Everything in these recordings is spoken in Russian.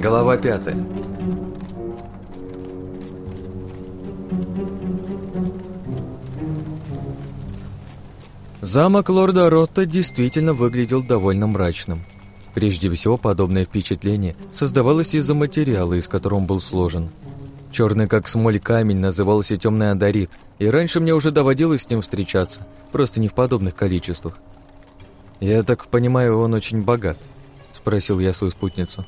Глава пятая. Замок лорда Ротта действительно выглядел довольно мрачным. Прежде всего, подобное впечатление создавалось из-за материала, из которого он был сложен. Черный как смоль камень назывался темный адарит, и раньше мне уже доводилось с ним встречаться, просто не в подобных количествах. «Я так понимаю, он очень богат?» – спросил я свою спутницу.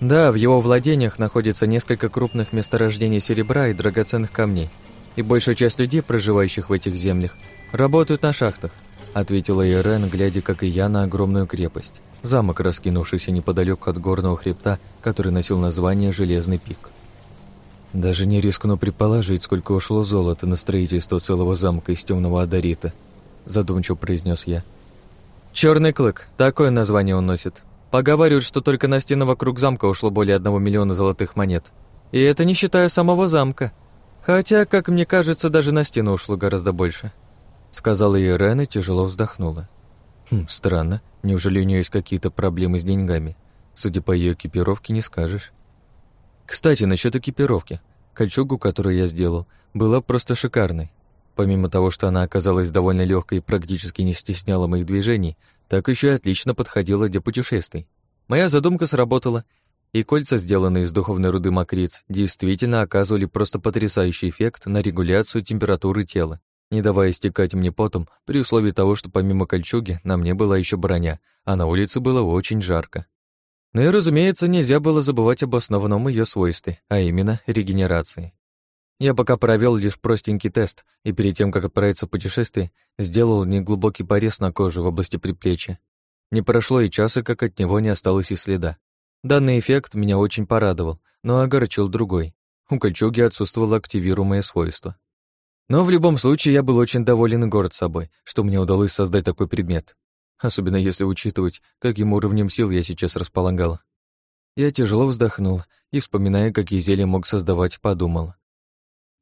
«Да, в его владениях находится несколько крупных месторождений серебра и драгоценных камней, и большая часть людей, проживающих в этих землях, работают на шахтах», – ответила Ирен, глядя, как и я, на огромную крепость, замок, раскинувшийся неподалеку от горного хребта, который носил название «Железный пик». Даже не рискну предположить, сколько ушло золота на строительство целого замка из темного адарита, задумчиво произнес я. Черный клык, такое название он носит. Поговаривают, что только на стены вокруг замка ушло более одного миллиона золотых монет. И это не считая самого замка. Хотя, как мне кажется, даже на стену ушло гораздо больше. Сказала Ирен и тяжело вздохнула. Хм, странно. Неужели у нее есть какие-то проблемы с деньгами? Судя по ее экипировке, не скажешь. Кстати, насчет экипировки. Кольчугу, которую я сделал, была просто шикарной. Помимо того, что она оказалась довольно легкой и практически не стесняла моих движений, так еще и отлично подходила для путешествий. Моя задумка сработала, и кольца, сделанные из духовной руды макриц, действительно оказывали просто потрясающий эффект на регуляцию температуры тела, не давая истекать мне потом, при условии того, что помимо кольчуги на мне была еще броня, а на улице было очень жарко. Ну и, разумеется, нельзя было забывать об основном ее свойстве, а именно регенерации. Я пока провел лишь простенький тест, и перед тем, как отправиться в путешествие, сделал неглубокий порез на коже в области предплечья. Не прошло и часа, как от него не осталось и следа. Данный эффект меня очень порадовал, но огорчил другой. У кольчуги отсутствовало активируемое свойство. Но в любом случае я был очень доволен и горд собой, что мне удалось создать такой предмет особенно если учитывать, каким уровнем сил я сейчас располагал. Я тяжело вздохнул и, вспоминая, какие зелья мог создавать, подумал.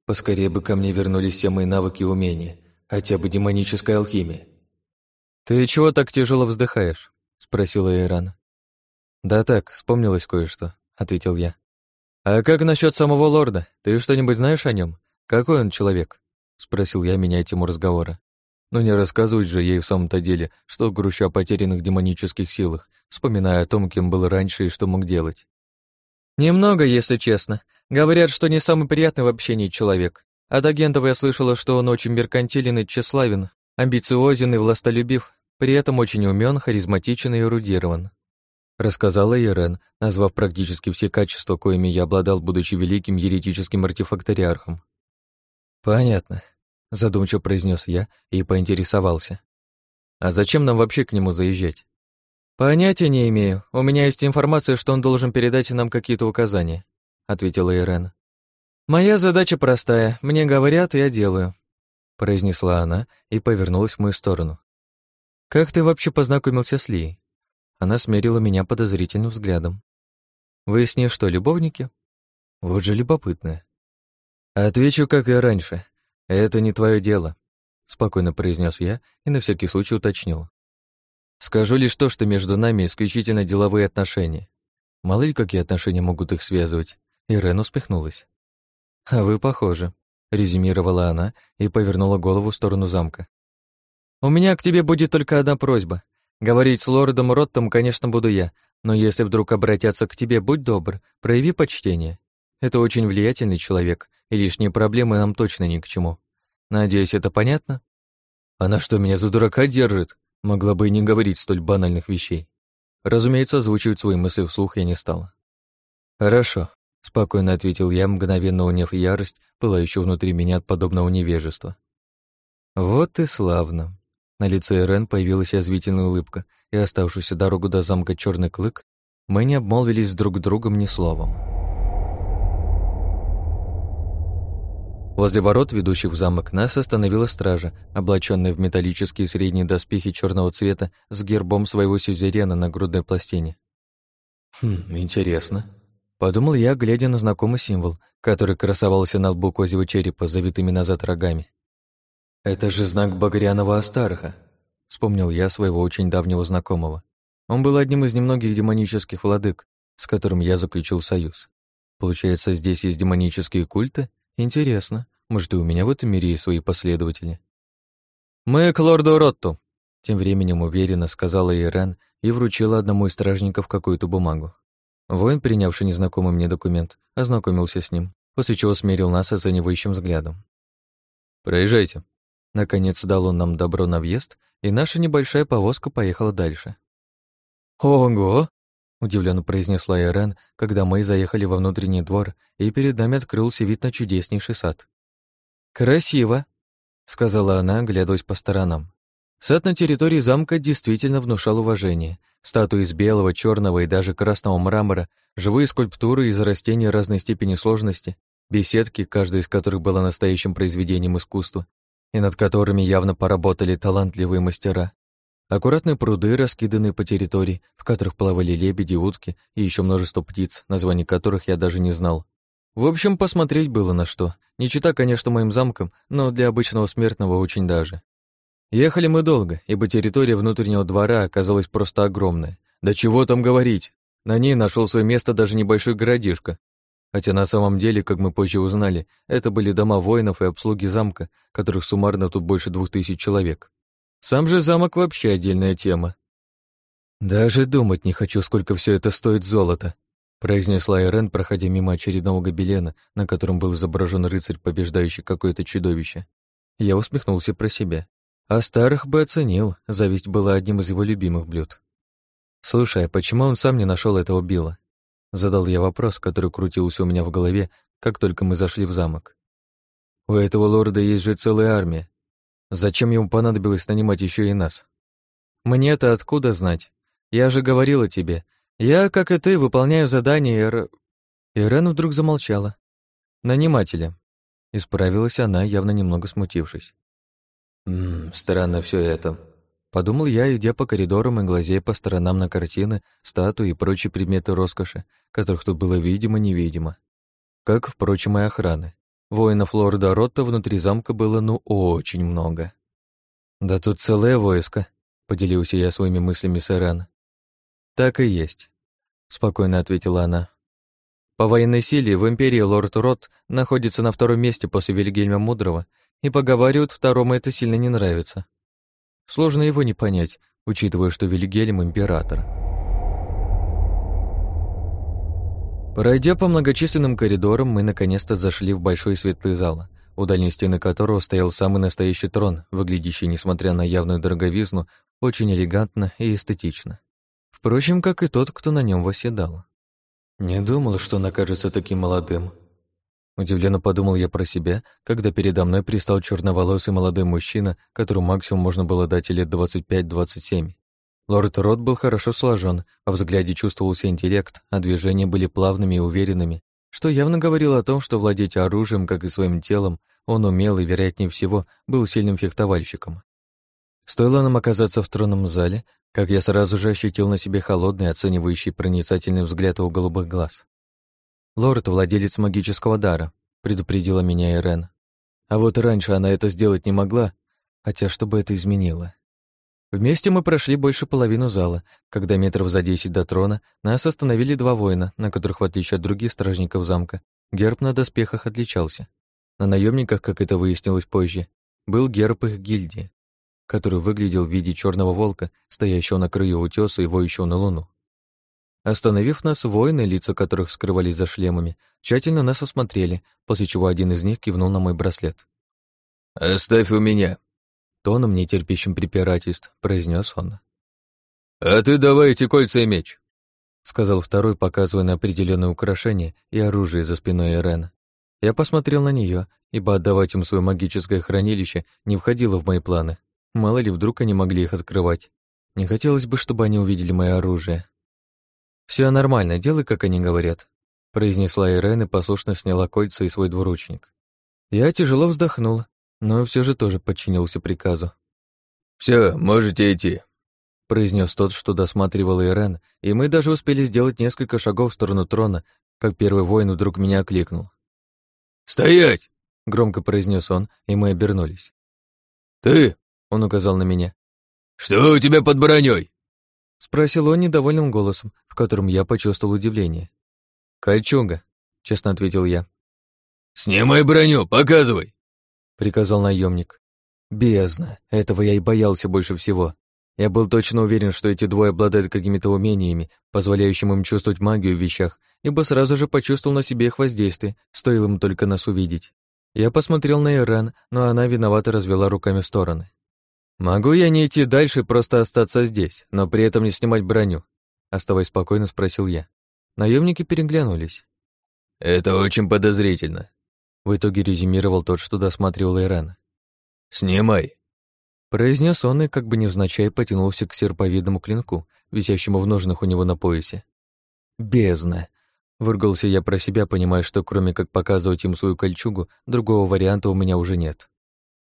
Поскорее бы ко мне вернулись все мои навыки и умения, хотя бы демоническая алхимия. «Ты чего так тяжело вздыхаешь?» — спросила Иран. «Да так, вспомнилось кое-что», — ответил я. «А как насчет самого лорда? Ты что-нибудь знаешь о нем? Какой он человек?» — спросил я, меняя тему разговора. Но не рассказывать же ей в самом-то деле, что грущу о потерянных демонических силах, вспоминая о том, кем был раньше и что мог делать. Немного, если честно. Говорят, что не самый приятный в общении человек. От агентов я слышала, что он очень меркантилен и тщеславен, амбициозен и властолюбив, при этом очень умен, харизматичен и эрудирован. Рассказала Ирен, назвав практически все качества, коими я обладал, будучи великим еретическим артефакториархом. «Понятно задумчиво произнес я и поинтересовался. А зачем нам вообще к нему заезжать? Понятия не имею. У меня есть информация, что он должен передать нам какие-то указания, ответила Ирена. Моя задача простая. Мне говорят, я делаю, произнесла она и повернулась в мою сторону. Как ты вообще познакомился с Лией? Она смерила меня подозрительным взглядом. Вы с ней что, любовники? Вот же любопытная. Отвечу, как и раньше. «Это не твое дело», — спокойно произнес я и на всякий случай уточнил. «Скажу лишь то, что между нами исключительно деловые отношения. Мало ли какие отношения могут их связывать». Ирен успехнулась. «А вы похожи», — резюмировала она и повернула голову в сторону замка. «У меня к тебе будет только одна просьба. Говорить с лордом Роттом, конечно, буду я, но если вдруг обратятся к тебе, будь добр, прояви почтение. Это очень влиятельный человек, и лишние проблемы нам точно ни к чему. Надеюсь, это понятно? Она что, меня за дурака держит? Могла бы и не говорить столь банальных вещей. Разумеется, озвучивать свои мысли вслух я не стала. «Хорошо», — спокойно ответил я, мгновенно уняв ярость, пылающую внутри меня от подобного невежества. «Вот и славно». На лице Рен появилась язвительная улыбка, и оставшуюся дорогу до замка Черный Клык мы не обмолвились друг другом ни словом. Возле ворот, ведущих в замок, нас остановила стража, облаченная в металлические средние доспехи черного цвета с гербом своего сюзерена на грудной пластине. «Хм, интересно», — подумал я, глядя на знакомый символ, который красовался на лбу козьего черепа, завитыми назад рогами. «Это же знак Багряного Астарха», — вспомнил я своего очень давнего знакомого. Он был одним из немногих демонических владык, с которым я заключил союз. Получается, здесь есть демонические культы? Интересно. Может, и у меня в этом мире есть свои последователи? «Мы к лорду Ротту», — тем временем уверенно сказала Ирен и вручила одному из стражников какую-то бумагу. Воин, принявший незнакомый мне документ, ознакомился с ним, после чего смерил нас оценивающим взглядом. «Проезжайте». Наконец дал он нам добро на въезд, и наша небольшая повозка поехала дальше. «Ого!» — удивленно произнесла Ирен, когда мы заехали во внутренний двор, и перед нами открылся вид на чудеснейший сад. «Красиво!» — сказала она, глядясь по сторонам. Сад на территории замка действительно внушал уважение. Статуи из белого, черного и даже красного мрамора, живые скульптуры из растений разной степени сложности, беседки, каждая из которых была настоящим произведением искусства, и над которыми явно поработали талантливые мастера. Аккуратные пруды, раскиданные по территории, в которых плавали лебеди, утки и еще множество птиц, названий которых я даже не знал. В общем, посмотреть было на что. Не чита, конечно, моим замкам, но для обычного смертного очень даже. Ехали мы долго, ибо территория внутреннего двора оказалась просто огромная. Да чего там говорить? На ней нашел свое место даже небольшой городишко. Хотя на самом деле, как мы позже узнали, это были дома воинов и обслуги замка, которых суммарно тут больше двух тысяч человек. Сам же замок вообще отдельная тема. «Даже думать не хочу, сколько все это стоит золота», произнесла Ирен, проходя мимо очередного гобелена, на котором был изображен рыцарь, побеждающий какое-то чудовище. Я усмехнулся про себя. А старых бы оценил, зависть была одним из его любимых блюд. «Слушай, а почему он сам не нашел этого Билла?» Задал я вопрос, который крутился у меня в голове, как только мы зашли в замок. «У этого лорда есть же целая армия. Зачем ему понадобилось нанимать еще и нас? Мне-то откуда знать? Я же говорила тебе. Я, как и ты, выполняю задание Ир... Ирен вдруг замолчала. Нанимателя. Исправилась она, явно немного смутившись. «Ммм, странно все это», — подумал я, идя по коридорам и глазея по сторонам на картины, статуи и прочие предметы роскоши, которых тут было видимо-невидимо. Как, впрочем, и охраны. Воинов лорда Ротта внутри замка было ну очень много. «Да тут целое войско», — поделился я своими мыслями с Иран. «Так и есть», — спокойно ответила она. «По военной силе в Империи лорд Рот находится на втором месте после Вильгельма Мудрого, и, поговаривают, второму это сильно не нравится. Сложно его не понять, учитывая, что Вильгельм — император». Пройдя по многочисленным коридорам, мы наконец-то зашли в большой светлый зал, у дальней стены которого стоял самый настоящий трон, выглядящий, несмотря на явную дороговизну, очень элегантно и эстетично. Впрочем, как и тот, кто на нем восседал. «Не думал, что он окажется таким молодым», Удивленно подумал я про себя, когда передо мной пристал черноволосый молодой мужчина, которому максимум можно было дать лет 25-27. Лорд Рот был хорошо сложен, а в взгляде чувствовался интеллект, а движения были плавными и уверенными, что явно говорило о том, что владеть оружием, как и своим телом, он умел и, вероятнее всего, был сильным фехтовальщиком. Стоило нам оказаться в тронном зале, как я сразу же ощутил на себе холодный, оценивающий проницательный взгляд его голубых глаз. «Лорд — владелец магического дара», — предупредила меня Ирен. А вот раньше она это сделать не могла, хотя что бы это изменило? Вместе мы прошли больше половину зала, когда метров за десять до трона нас остановили два воина, на которых, в отличие от других стражников замка, герб на доспехах отличался. На наемниках, как это выяснилось позже, был герб их гильдии, который выглядел в виде черного волка, стоящего на краю утеса и воющего на луну. Остановив нас, воины, лица которых скрывались за шлемами, тщательно нас осмотрели, после чего один из них кивнул на мой браслет. «Оставь у меня», тоном, не терпящим препирательств, произнес он. «А ты давай эти кольца и меч», — сказал второй, показывая на определенное украшение и оружие за спиной Ирена. Я посмотрел на нее, ибо отдавать им свое магическое хранилище не входило в мои планы. Мало ли, вдруг они могли их открывать. Не хотелось бы, чтобы они увидели мое оружие. Все нормально, делай, как они говорят», — произнесла Ирен и послушно сняла кольца и свой двуручник. Я тяжело вздохнул, но все же тоже подчинился приказу. Все, можете идти», — произнес тот, что досматривал Ирен, и мы даже успели сделать несколько шагов в сторону трона, как первый воин вдруг меня окликнул. «Стоять!» — громко произнес он, и мы обернулись. «Ты!» — он указал на меня. «Что у тебя под броней? — спросил он недовольным голосом, в котором я почувствовал удивление. «Кольчуга», — честно ответил я. «Снимай броню, показывай!» — приказал наемник. Бездна, этого я и боялся больше всего. Я был точно уверен, что эти двое обладают какими-то умениями, позволяющими им чувствовать магию в вещах, ибо сразу же почувствовал на себе их воздействие, стоило им только нас увидеть. Я посмотрел на Иран, но она виновато развела руками в стороны. «Могу я не идти дальше, просто остаться здесь, но при этом не снимать броню?» Оставаясь спокойно, спросил я. Наемники переглянулись. «Это очень подозрительно», — в итоге резюмировал тот, что досматривал Иран. «Снимай», — произнес он и как бы невзначай потянулся к серповидному клинку, висящему в ножнах у него на поясе. «Бездна! Выругался я про себя, понимая, что кроме как показывать им свою кольчугу, другого варианта у меня уже нет.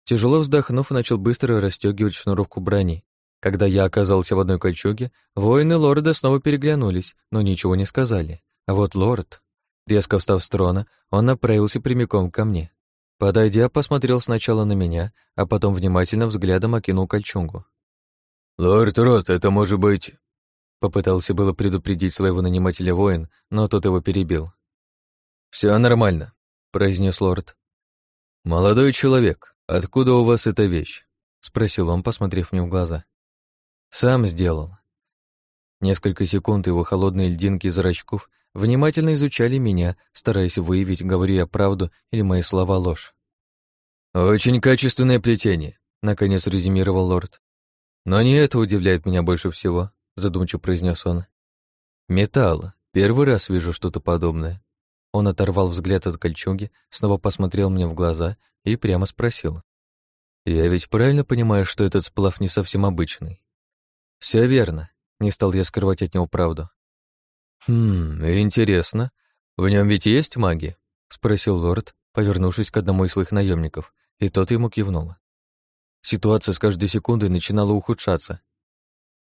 Тяжело вздохнув, начал быстро расстегивать шнуровку брони. Когда я оказался в одной кольчуге, воины лорда снова переглянулись, но ничего не сказали. А вот лорд, резко встав с трона, он направился прямиком ко мне. Подойдя, посмотрел сначала на меня, а потом внимательно взглядом окинул кольчугу. «Лорд Рот, это может быть...» Попытался было предупредить своего нанимателя воин, но тот его перебил. Все нормально», — произнес лорд. «Молодой человек, откуда у вас эта вещь?» — спросил он, посмотрев мне в глаза. «Сам сделал». Несколько секунд его холодные льдинки зрачков внимательно изучали меня, стараясь выявить, говорю я правду или мои слова ложь. «Очень качественное плетение», — наконец резюмировал лорд. «Но не это удивляет меня больше всего задумчиво произнес он. Металл. Первый раз вижу что-то подобное. Он оторвал взгляд от кольчуги, снова посмотрел мне в глаза и прямо спросил. «Я ведь правильно понимаю, что этот сплав не совсем обычный?» Все верно», — не стал я скрывать от него правду. «Хм, интересно. В нем ведь есть магия?» — спросил лорд, повернувшись к одному из своих наемников, и тот ему кивнул. Ситуация с каждой секундой начинала ухудшаться,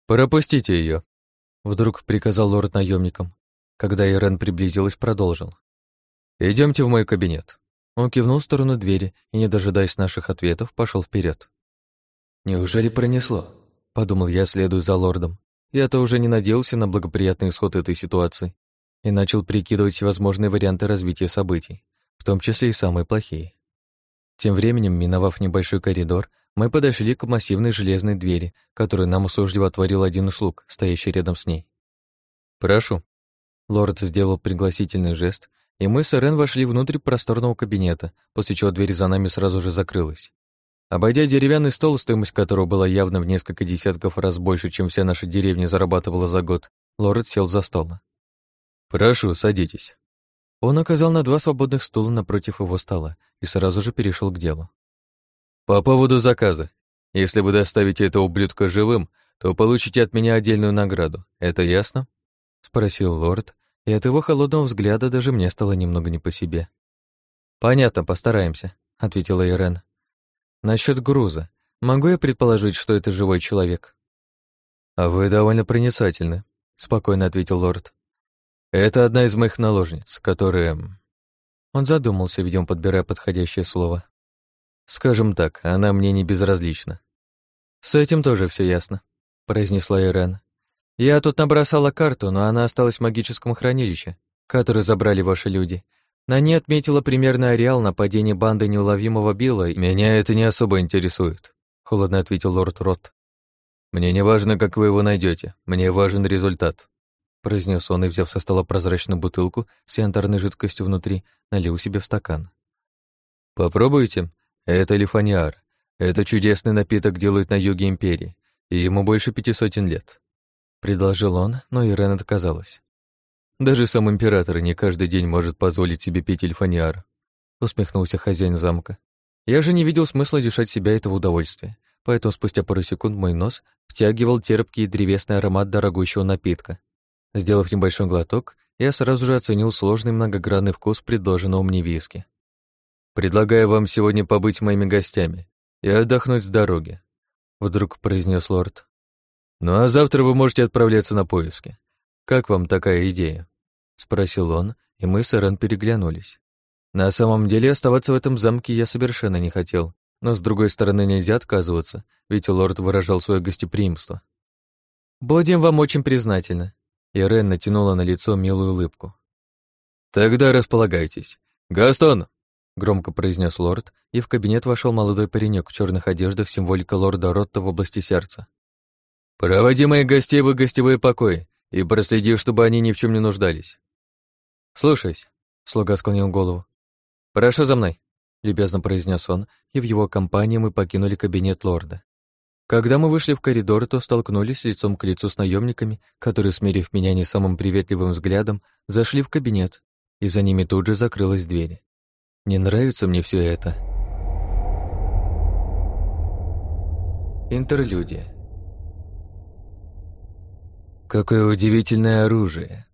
«Пропустите ее, вдруг приказал лорд наемникам. Когда Ирен приблизилась, продолжил. Идемте в мой кабинет». Он кивнул в сторону двери и, не дожидаясь наших ответов, пошел вперед. «Неужели пронесло?» — подумал я, следуя за лордом. Я-то уже не надеялся на благоприятный исход этой ситуации и начал прикидывать всевозможные варианты развития событий, в том числе и самые плохие. Тем временем, миновав небольшой коридор, мы подошли к массивной железной двери, которую нам услужливо отворил один из слуг, стоящий рядом с ней. «Прошу». Лорд сделал пригласительный жест, и мы с Эрен вошли внутрь просторного кабинета, после чего дверь за нами сразу же закрылась. Обойдя деревянный стол, стоимость которого была явно в несколько десятков раз больше, чем вся наша деревня зарабатывала за год, лорд сел за стол. «Прошу, садитесь». Он оказал на два свободных стула напротив его стола и сразу же перешел к делу. По поводу заказа. Если вы доставите этого ублюдка живым, то получите от меня отдельную награду. Это ясно? Спросил лорд, и от его холодного взгляда даже мне стало немного не по себе. Понятно, постараемся, ответила Ирен. Насчет груза. Могу я предположить, что это живой человек? А вы довольно проницательны, спокойно ответил лорд. Это одна из моих наложниц, которая... Он задумался, видимо, подбирая подходящее слово. Скажем так, она мне не безразлична. С этим тоже все ясно, произнесла Ирен. Я тут набросала карту, но она осталась в магическом хранилище, которое забрали ваши люди. На ней отметила примерный ареал нападения банды неуловимого Билла. Меня это не особо интересует, холодно ответил лорд Рот. Мне не важно, как вы его найдете, мне важен результат, произнес он и, взяв со стола прозрачную бутылку с янтарной жидкостью внутри, налил себе в стакан. Попробуйте, это лифаниар. Это чудесный напиток делают на юге Империи, и ему больше пяти сотен лет. Предложил он, но Ирен отказалась. Даже сам император не каждый день может позволить себе пить эльфаниар. Усмехнулся хозяин замка. Я же не видел смысла лишать себя этого удовольствия, поэтому спустя пару секунд мой нос втягивал терпкий древесный аромат дорогущего напитка. Сделав небольшой глоток, я сразу же оценил сложный многогранный вкус предложенного мне виски. Предлагаю вам сегодня побыть моими гостями и отдохнуть с дороги», — вдруг произнес лорд. «Ну а завтра вы можете отправляться на поиски. Как вам такая идея?» — спросил он, и мы с Эрен переглянулись. На самом деле оставаться в этом замке я совершенно не хотел, но с другой стороны нельзя отказываться, ведь лорд выражал свое гостеприимство. «Будем вам очень признательны». Ирен натянула на лицо милую улыбку. «Тогда располагайтесь. Гастон!» — громко произнес лорд, и в кабинет вошел молодой паренек в черных одеждах символика лорда Ротта в области сердца. «Проводи моих гостей в их гостевые покои и проследи, чтобы они ни в чем не нуждались». «Слушаюсь», — слуга склонил голову. «Прошу за мной», — любезно произнес он, и в его компании мы покинули кабинет лорда. Когда мы вышли в коридор, то столкнулись лицом к лицу с наемниками, которые, смирив меня не самым приветливым взглядом, зашли в кабинет, и за ними тут же закрылась дверь. Не нравится мне все это. Интерлюдия. «Какое удивительное оружие!»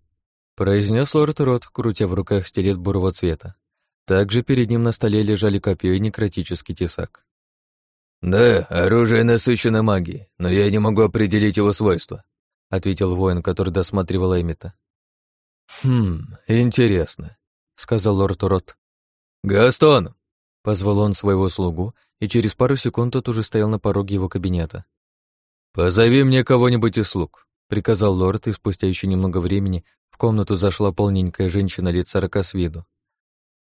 произнес лорд Рот, крутя в руках стилет бурого цвета. Также перед ним на столе лежали копье и некротический тесак. «Да, оружие насыщено магией, но я не могу определить его свойства», ответил воин, который досматривал Эмита. «Хм, интересно», — сказал лорд Рот. «Гастон!» — позвал он своего слугу, и через пару секунд тот уже стоял на пороге его кабинета. «Позови мне кого-нибудь из слуг», — приказал лорд, и спустя еще немного времени в комнату зашла полненькая женщина лет сорока с виду.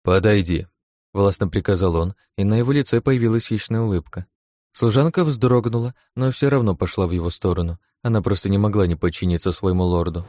«Подойди», — властно приказал он, и на его лице появилась хищная улыбка. Служанка вздрогнула, но все равно пошла в его сторону. Она просто не могла не подчиниться своему лорду.